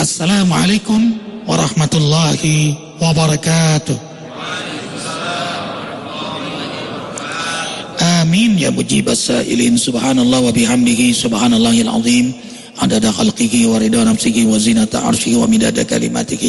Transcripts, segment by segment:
Assalamualaikum warahmatullahi wabarakatuh. Amin ya mujib as-sa'ilin subhanallah wa bihamdihi subhanallahil azim. Adada khalqihi wa ridha nafsihi wa zinata arshihi wa midada kalimatihi.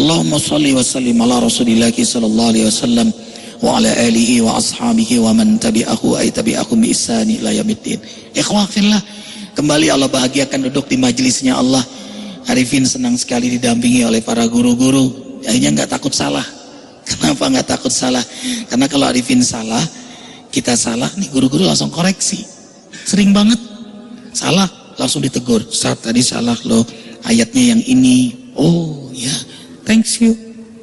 Allahumma salli wa sallim ala rasulillahi sallallahu alaihi wasallam wa ala alihi wa ashabihi wa man tabi'ahu ay tabi'ahum bi ihsani ila yaumiddin. Ikhwah fillah kembali Allah bahagiakan duduk di majelisnya Allah Arifin senang sekali didampingi oleh para guru-guru. Akhirnya nggak takut salah. Kenapa nggak takut salah? Karena kalau Arifin salah kita salah nih guru-guru langsung koreksi. Sering banget. Salah langsung ditegur. Saat tadi salah loh. Ayatnya yang ini. Oh ya. Thanks you.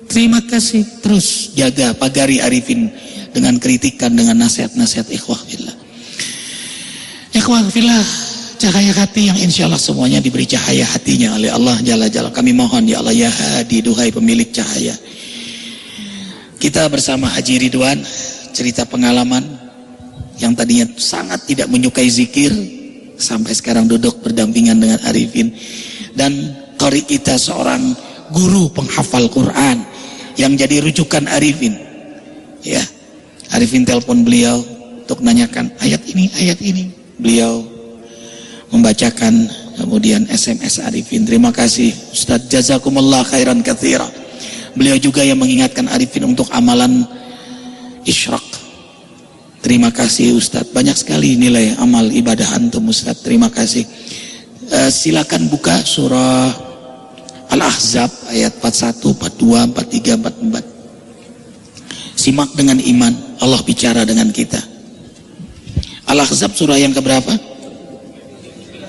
Terima kasih. Terus jaga pagari Arifin dengan kritikan dengan nasihat-nasihat ikhwah fillah. Ikhwah fillah cahaya hati yang insya Allah semuanya diberi cahaya hatinya oleh Allah Jalla Jalla. Kami mohon ya Allah ya hadi duhai pemilik cahaya. Kita bersama Haji Ridwan cerita pengalaman yang tadinya sangat tidak menyukai zikir sampai sekarang duduk berdampingan dengan Arifin. Dan kori kita seorang guru penghafal Quran yang jadi rujukan Arifin. Ya Arifin telepon beliau untuk nanyakan ayat ini ayat ini? Beliau membacakan kemudian SMS Arifin terima kasih Ustaz jazakumullah khairan kathira beliau juga yang mengingatkan Arifin untuk amalan isyraq Terima kasih Ustadz. Banyak sekali nilai amal ibadah antum Ustadz. Terima kasih. Uh, silakan buka surah Al-Ahzab ayat 41, 42, 43, 44. Simak dengan iman. Allah bicara dengan kita. Al-Ahzab surah yang keberapa?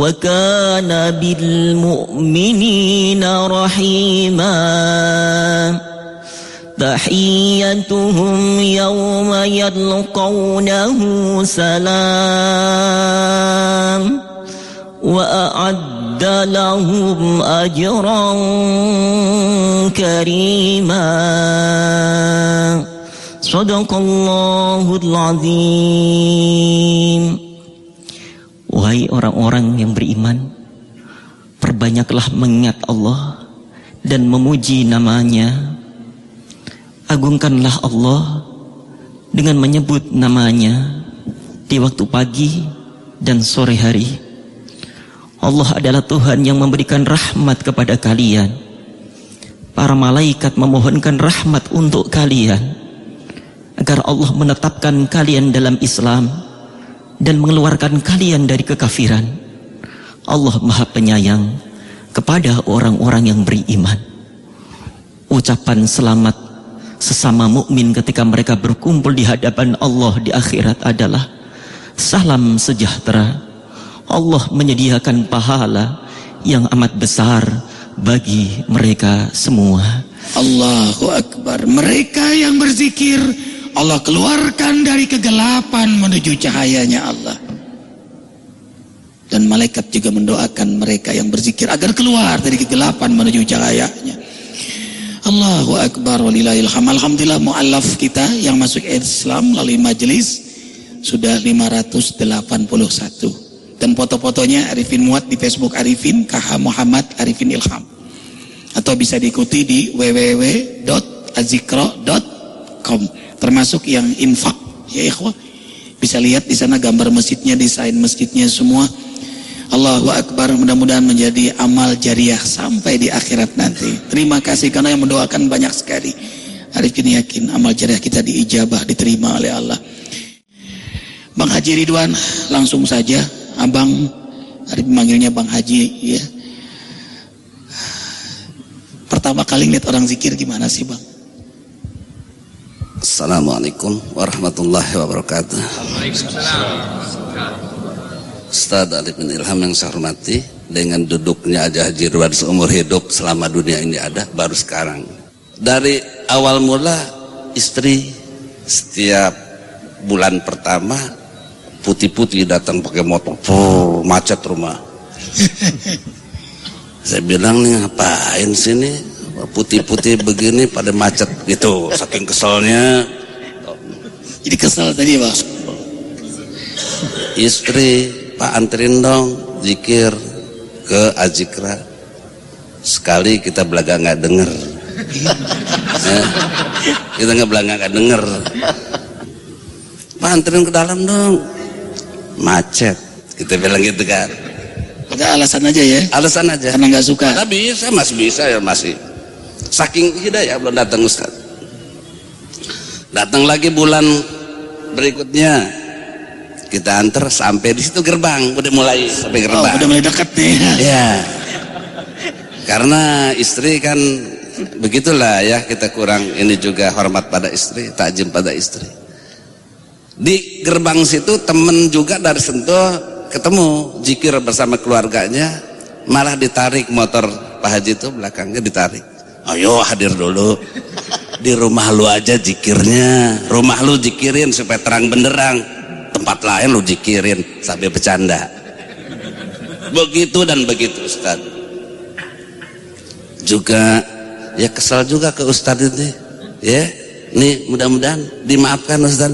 وكان بالمؤمنين رحيماً. تحيتهم يوم يلقونه سلام. وأعد لهم أجرا كريما. صدق الله العظيم. Wahai orang-orang yang beriman Perbanyaklah mengingat Allah Dan memuji namanya Agungkanlah Allah dengan menyebut namanya di waktu pagi dan sore hari. Allah adalah Tuhan yang memberikan rahmat kepada kalian. Para malaikat memohonkan rahmat untuk kalian agar Allah menetapkan kalian dalam Islam dan mengeluarkan kalian dari kekafiran. Allah Maha Penyayang kepada orang-orang yang beriman. Ucapan selamat sesama mukmin ketika mereka berkumpul di hadapan Allah di akhirat adalah salam sejahtera. Allah menyediakan pahala yang amat besar bagi mereka semua. Allahu Akbar. Mereka yang berzikir Allah keluarkan dari kegelapan menuju cahayanya Allah. Dan malaikat juga mendoakan mereka yang berzikir agar keluar dari kegelapan menuju cahayanya. Allahu Akbar walillahilham. Alhamdulillah mu'allaf kita yang masuk Islam melalui majelis sudah 581. Dan foto-fotonya Arifin muat di Facebook Arifin KH Muhammad Arifin Ilham. Atau bisa diikuti di www.azikro.com termasuk yang infak ya ikhwah. Bisa lihat di sana gambar masjidnya, desain masjidnya semua. Allahu Akbar mudah-mudahan menjadi amal jariah sampai di akhirat nanti. Terima kasih karena yang mendoakan banyak sekali. Arif ini yakin amal jariah kita diijabah, diterima oleh Allah. Bang Haji Ridwan, langsung saja Abang Arif memanggilnya Bang Haji ya. Pertama kali lihat orang zikir gimana sih Bang? Assalamualaikum warahmatullahi wabarakatuh. Ustaz Ali bin Ilham yang saya hormati dengan duduknya aja Haji Ridwan seumur hidup selama dunia ini ada baru sekarang. Dari awal mula istri setiap bulan pertama putih-putih datang pakai motor, Puh, macet rumah. saya bilang nih ngapain sini putih-putih begini pada macet gitu saking keselnya. Jadi kesel tadi bang istri pak anterin dong zikir ke Azikra. Sekali kita belaga nggak denger. Ya, kita nggak belaga nggak denger. Pak anterin ke dalam dong. Macet. Kita bilang gitu kan ada alasan aja ya. Alasan aja. Karena nggak suka. Tapi saya masih bisa ya masih saking hidayah belum datang Ustaz. Datang lagi bulan berikutnya. Kita antar sampai di situ gerbang udah mulai sampai oh, gerbang. oh, udah mulai dekat nih. Ya karena istri kan begitulah ya kita kurang ini juga hormat pada istri takjim pada istri. Di gerbang situ temen juga dari Sentul ketemu jikir bersama keluarganya malah ditarik motor Pak Haji itu belakangnya ditarik ayo hadir dulu. Di rumah lu aja jikirnya. Rumah lu jikirin supaya terang benderang. Tempat lain lu jikirin sampai bercanda. Begitu dan begitu Ustaz. Juga ya kesal juga ke Ustaz itu ya. Nih mudah-mudahan dimaafkan Ustaz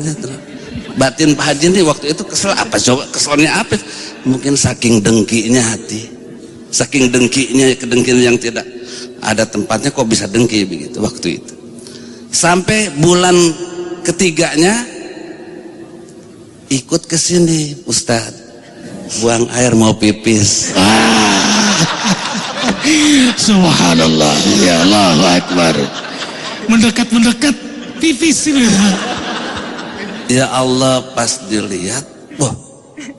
batin Pak Haji nih waktu itu kesel apa? Coba keselnya apa? Mungkin saking dengkinya hati. Saking dengkinya kedengkian yang tidak ada tempatnya kok bisa dengki begitu waktu itu. Sampai bulan ketiganya ikut ke sini Ustaz buang air mau pipis. Subhanallah. Ya Allah Akbar. Mendekat-mendekat pipis ini. Ya Allah pas dilihat wah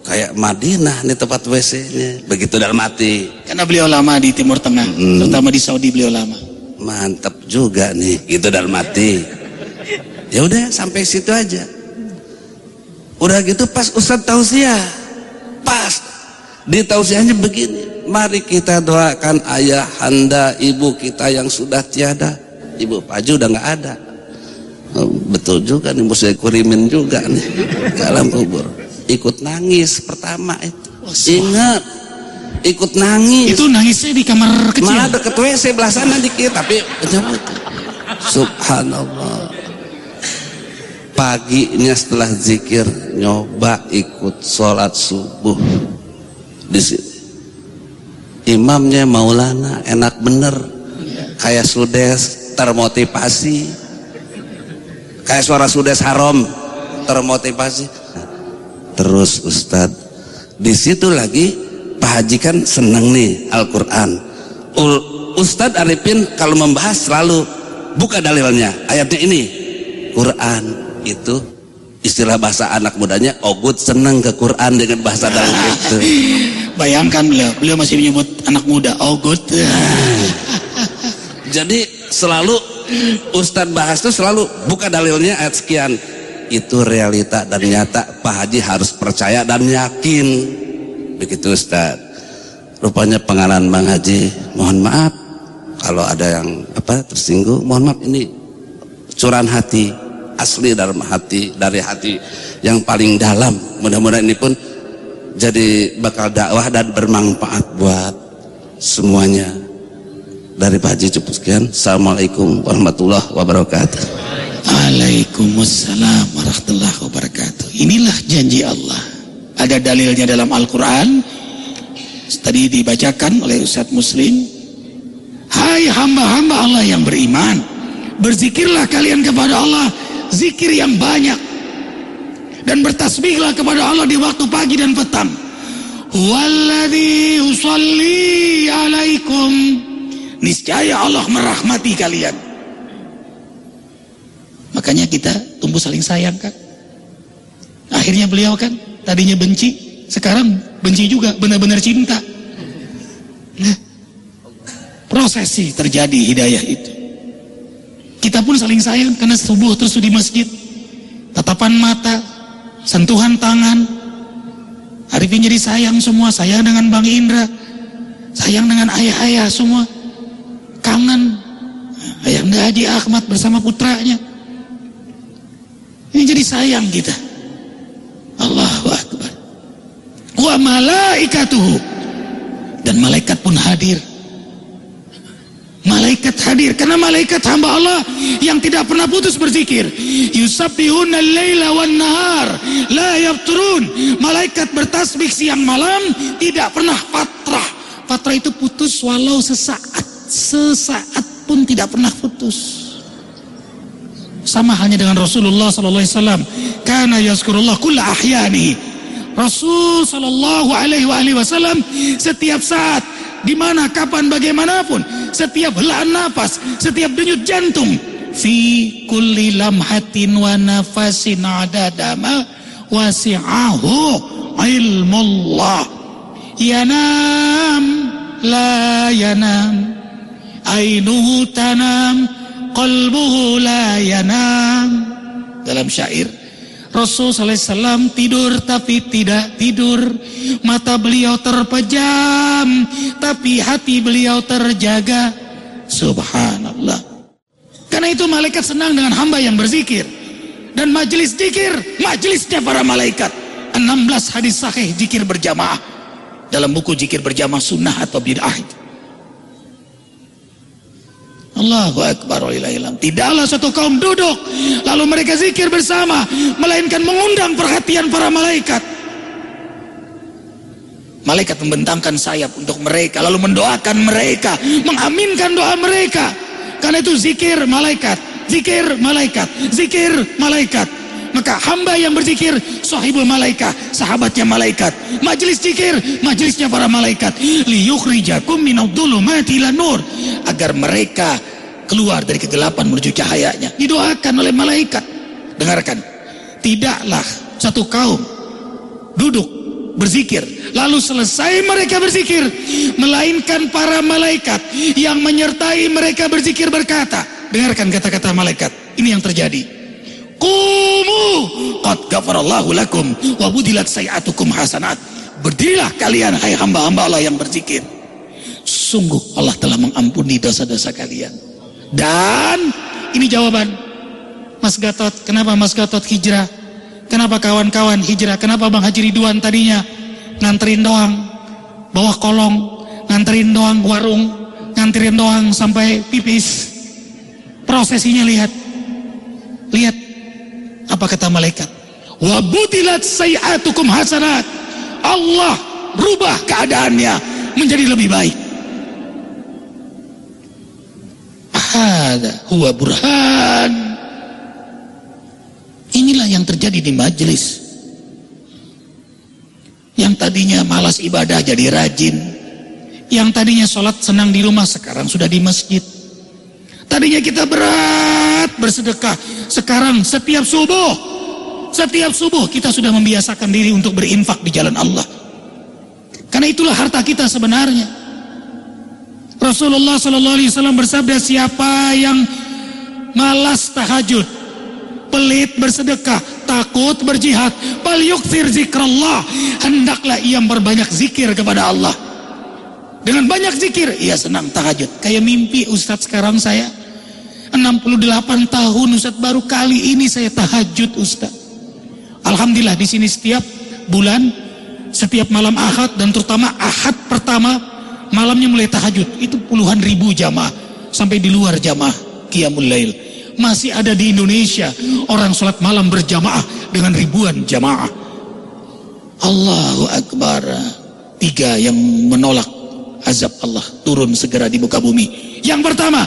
kayak Madinah nih tempat WC-nya begitu dalam hati. Karena beliau lama di Timur Tengah hmm. terutama di Saudi beliau lama. Mantap juga nih gitu dalam hati. Ya udah sampai situ aja. Udah gitu pas Ustadz tausiah. Pas. Di tausiahnya begini. Mari kita doakan ayah anda ibu kita yang sudah tiada. Ibu Paju udah nggak ada. Oh, betul juga nih mesti kurimin juga nih. Dalam kubur ikut nangis pertama. Itu oh, ingat ikut nangis. Itu nangisnya di kamar kecil. Malah deket WC belah sana dikit tapi subhanallah. Paginya setelah zikir nyoba ikut sholat subuh di sini imamnya Maulana enak bener. Kayak sudes termotivasi. Kayak suara sudes haram termotivasi terus Ustadz. Di situ lagi Pak Haji kan seneng nih Al-Quran. Ustadz Arifin kalau membahas selalu buka dalilnya. Ayatnya ini Quran itu istilah bahasa anak mudanya ogut seneng ke Quran dengan bahasa dalam itu. Bayangkan beliau beliau masih menyebut anak muda ogut. Jadi selalu Ustadz bahas itu selalu buka dalilnya ayat sekian itu realita dan nyata. Pak Haji harus percaya dan yakin. Begitu Ustaz. Rupanya pengalaman Bang Haji mohon maaf. Kalau ada yang apa tersinggung mohon maaf. Ini curahan hati asli dalam hati dari hati yang paling dalam. Mudah-mudahan ini pun jadi bakal dakwah dan bermanfaat buat semuanya. Dari Pak Haji cukup sekian. Assalamualaikum warahmatullahi wabarakatuh Waalaikumsalam warahmatullahi wabarakatuh. Inilah janji Allah. Ada dalilnya dalam Al-Quran. Tadi dibacakan oleh Ustadz Muslim. Hai hamba-hamba Allah yang beriman. Berzikirlah kalian kepada Allah. Zikir yang banyak. Dan bertasbihlah kepada Allah di waktu pagi dan petang. Walladhi usalli alaikum. Niscaya Allah merahmati kalian. Makanya kita tumbuh saling sayang kan. Akhirnya beliau kan tadinya benci, sekarang benci juga, benar-benar cinta. Nah, prosesi terjadi hidayah itu. Kita pun saling sayang karena subuh terus di masjid. Tatapan mata, sentuhan tangan. Arifin jadi sayang semua, sayang dengan Bang Indra. Sayang dengan ayah-ayah semua. Kangen. Ayah Haji Ahmad bersama putranya. Ini jadi sayang kita. Allahu Akbar. Wa malaikatuhu. Dan malaikat pun hadir. Malaikat hadir karena malaikat hamba Allah yang tidak pernah putus berzikir. Yusabbihuna al-laila wan nahar la yafturun. Malaikat bertasbih siang malam tidak pernah patrah. Patrah itu putus walau sesaat. Sesaat pun tidak pernah putus. Sama halnya dengan Rasulullah sallallahu alaihi wasallam. Karena yazkurullah kulla ahyani. Rasul sallallahu alaihi wasallam setiap saat di mana kapan bagaimanapun setiap helaan nafas setiap denyut jantung fi kulli lamhatin wa nafasin adadama wasi'ahu ilmullah yanam la yanam ainuhu tanam qalbuhu la yanam dalam syair Rasul SAW tidur tapi tidak tidur. Mata beliau terpejam tapi hati beliau terjaga. Subhanallah. Karena itu malaikat senang dengan hamba yang berzikir. Dan majelis zikir, majelisnya para malaikat. 16 hadis sahih zikir berjamaah. Dalam buku zikir berjamaah sunnah atau bid'ah. Allahu Akbar Tidaklah satu kaum duduk lalu mereka zikir bersama melainkan mengundang perhatian para malaikat. Malaikat membentangkan sayap untuk mereka lalu mendoakan mereka, mengaminkan doa mereka. Karena itu zikir malaikat, zikir malaikat, zikir malaikat. Maka hamba yang berzikir sahibul malaikat, sahabatnya malaikat. Majelis zikir, majelisnya para malaikat. Liyukhrijakum minadh-dhulumati nur agar mereka keluar dari kegelapan menuju cahayanya. Didoakan oleh malaikat. Dengarkan. Tidaklah satu kaum duduk berzikir. Lalu selesai mereka berzikir. Melainkan para malaikat yang menyertai mereka berzikir berkata. Dengarkan kata-kata malaikat. Ini yang terjadi. Kumu qad gafarallahu lakum wa budilat hasanat. Berdirilah kalian hai hamba-hamba Allah yang berzikir. Sungguh Allah telah mengampuni dosa-dosa kalian. Dan ini jawaban. Mas Gatot, kenapa Mas Gatot hijrah? Kenapa kawan-kawan hijrah? Kenapa Bang Haji Ridwan tadinya nganterin doang bawah kolong, nganterin doang warung, nganterin doang sampai pipis. Prosesinya lihat. Lihat apa kata malaikat. Wabutilat sayyatukum hasanat. Allah rubah keadaannya menjadi lebih baik. Hada huwa burhan. Inilah yang terjadi di majelis. Yang tadinya malas ibadah jadi rajin. Yang tadinya sholat senang di rumah sekarang sudah di masjid. Tadinya kita berat bersedekah. Sekarang setiap subuh. Setiap subuh kita sudah membiasakan diri untuk berinfak di jalan Allah. Karena itulah harta kita sebenarnya. Rasulullah Sallallahu Alaihi Wasallam bersabda siapa yang malas tahajud, pelit bersedekah, takut berjihad, bal yukfir zikrullah, hendaklah ia berbanyak zikir kepada Allah. Dengan banyak zikir, ia senang tahajud. Kayak mimpi Ustadz sekarang saya. 68 tahun Ustadz baru kali ini saya tahajud Ustadz. Alhamdulillah di sini setiap bulan, setiap malam ahad dan terutama ahad pertama malamnya mulai tahajud. Itu puluhan ribu jamaah sampai di luar jamaah qiyamul lail. Masih ada di Indonesia orang sholat malam berjamaah dengan ribuan jamaah. Allahu Akbar. Tiga yang menolak azab Allah turun segera di muka bumi yang pertama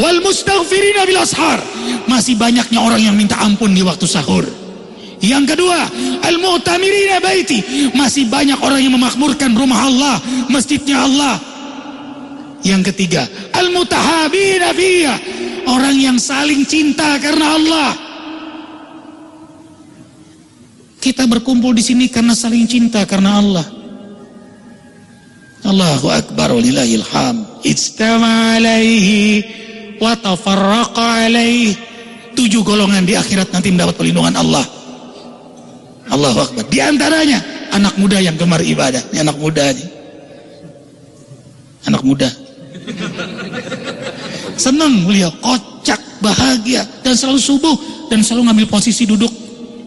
wal mustaghfirina bil ashar masih banyaknya orang yang minta ampun di waktu sahur Yang kedua, al-mu'tamirina baiti. Masih banyak orang yang memakmurkan rumah Allah, masjidnya Allah. Yang ketiga, al-mutahabina fiya. Orang yang saling cinta karena Allah. Kita berkumpul di sini karena saling cinta karena Allah. Allahu akbar walillahil ham. Ijtama alaihi wa tafarraqa alaihi. Tujuh golongan di akhirat nanti mendapat perlindungan Allah. Allahu akbar. Di antaranya anak muda yang gemar ibadah. Ini anak muda ini. Anak muda. Senang beliau, kocak, bahagia dan selalu subuh dan selalu ngambil posisi duduk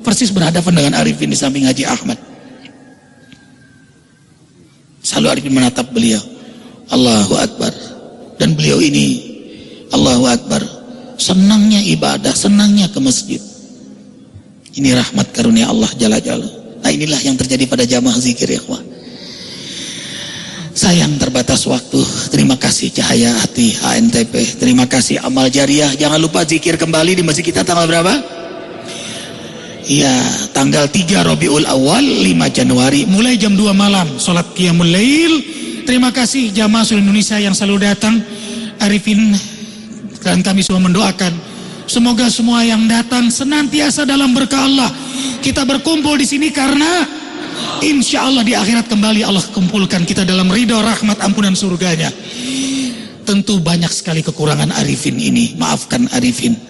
persis berhadapan dengan Arifin di samping Haji Ahmad. Selalu Arifin menatap beliau. Allahu Akbar. Dan beliau ini Allahu Akbar. Senangnya ibadah, senangnya ke masjid. Ini rahmat karunia Allah Jalla Jalla. Nah inilah yang terjadi pada jamaah zikir ya Sayang terbatas waktu. Terima kasih Cahaya Hati HNTP. Terima kasih Amal Jariah. Jangan lupa zikir kembali di masjid kita tanggal berapa? Iya, tanggal 3 Robiul Awal 5 Januari mulai jam 2 malam salat Qiyamul Lail. Terima kasih jamaah seluruh Indonesia yang selalu datang. Arifin dan kami semua mendoakan semoga semua yang datang senantiasa dalam berkah Allah. Kita berkumpul di sini karena Insya Allah di akhirat kembali Allah kumpulkan kita dalam ridho rahmat ampunan surganya. Tentu banyak sekali kekurangan Arifin ini. Maafkan Arifin.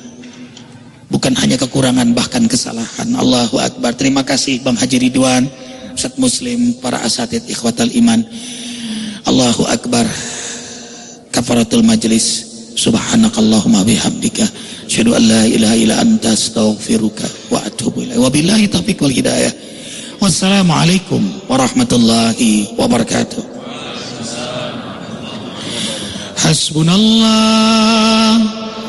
Bukan hanya kekurangan bahkan kesalahan. Allahu Akbar. Terima kasih Bang Haji Ridwan. Ustaz Muslim. Para asatid ikhwatal iman. Allahu Akbar. Kafaratul majlis. Subhanakallahumma bihamdika. Asyhadu an la ilaha illa anta astaghfiruka wa atubu ilaik. Wabillahi taufiq wal hidayah. Wassalamualaikum warahmatullahi wabarakatuh. Hasbunallah